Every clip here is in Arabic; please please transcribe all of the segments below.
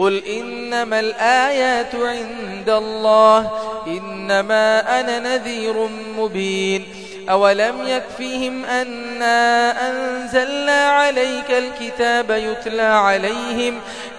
قل إنما الآيات عند الله إنما أنا نذير مبين أولم يكفيهم أنا أنزلنا عليك الكتاب يتلى عليهم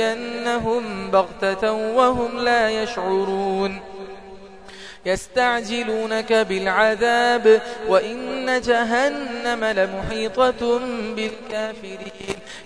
يأتينهم بغتة وهم لا يشعرون. يستعجلونك بالعذاب وإن جهنم لمحيطة بالكافرين.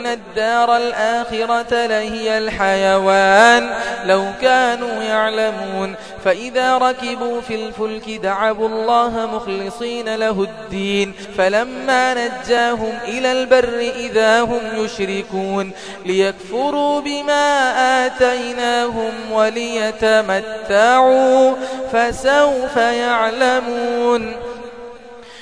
إن الدار الآخرة لهي الحيوان. لو كانوا يعلمون. فإذا ركبوا في الفلك دعبوا الله مخلصين له الدين. فلما نجاهم إلى البر إذا هم يشركون. ليكفروا بما آتيناهم وليتمتعوا. فسوف يعلمون.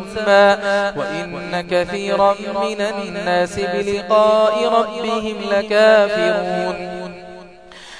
مسمى وإن كثيرا من الناس بلقاء ربهم لكافرون.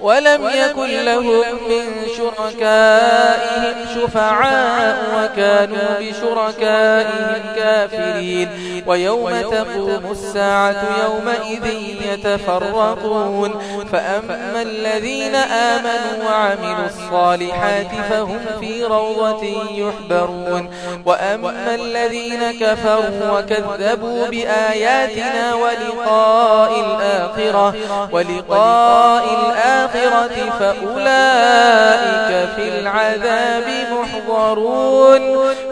ولم يكن لهم من شركائهم شفعاء وكانوا بشركائهم كافرين. ويوم تقوم الساعة يومئذ يتفرقون. فأما الذين آمنوا وعملوا الصالحات فهم في روضة يحبرون. وأما الذين كفروا وكذبوا بآياتنا ولقاء الآخرة. ولقاء الآخرة. الآخرة فأولئك في العذاب محضرون.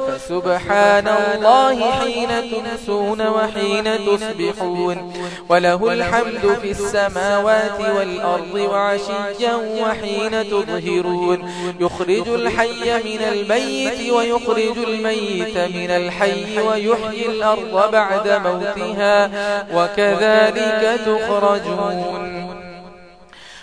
فسبحان الله حين تنسون وحين تصبحون. وله الحمد في السماوات والأرض وعشيا وحين تظهرون. يخرج الحي من الميت ويخرج الميت من الحي ويحيي الأرض بعد موتها. وكذلك تخرجون.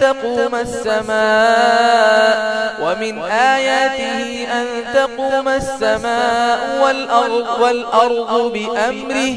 تقوم السماء ومن آياته أن تقوم السماء والأرض, والأرض بأمره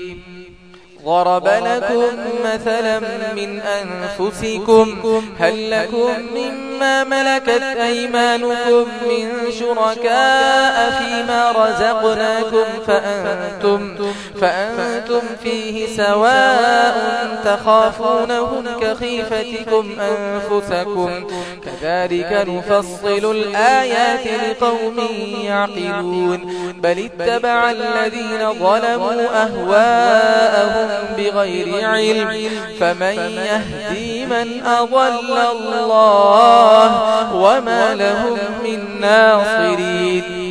ضرب لكم مثلا من أنفسكم. هل لكم مما ملكت أيمانكم من شركاء فيما رزقناكم فأنتم, فأنتم فيه سواء تخافونهم كخيفتكم أنفسكم. كذلك نفصل الآيات لقوم يعقلون. بل اتبع الذين ظلموا أهواءهم بغير علم فمن يهدي من أضل الله وما لهم من ناصرين.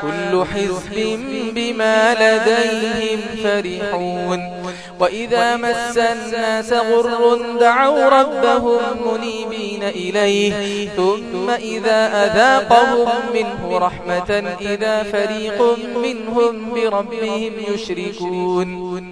كل حزب بما لديهم فرحون. وإذا مس الناس غر دعوا ربهم منيبين إليه ثم إذا أذاقهم منه رحمة إذا فريق منهم بربهم يشركون.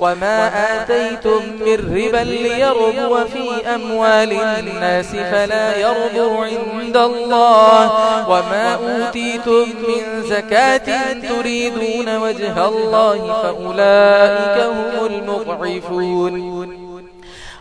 وما آتيتم من ربا ليرضو في أموال الناس فلا يرضو عند الله وما أوتيتم من زكاة تريدون وجه الله فأولئك هم المضعفون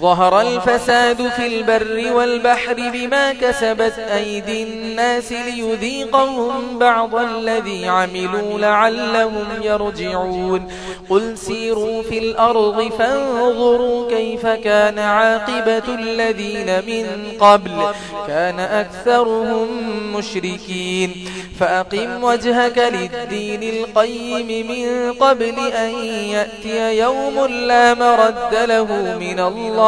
ظهر الفساد في البر والبحر بما كسبت أيدي الناس ليذيقهم بعض الذي عملوا لعلهم يرجعون. قل سيروا في الأرض فانظروا كيف كان عاقبة الذين من قبل. كان أكثرهم مشركين. فأقم وجهك للدين القيم من قبل أن يأتي يوم لا مرد له من الله.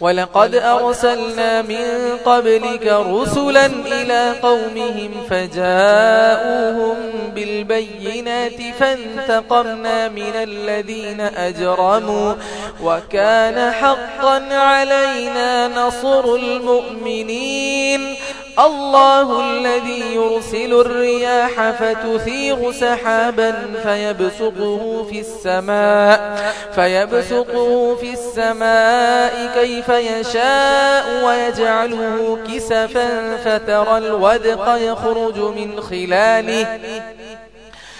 ولقد أرسلنا من قبلك رسلا إلى قومهم فجاءوهم بالبينات فانتقرنا من الذين أجرموا وكان حقا علينا نصر المؤمنين الله الذي يرسل الرياح فتثير سحابا فيبسقه في السماء فيبسقه في السماء كيف يشاء ويجعله كسفا فترى الودق يخرج من خلاله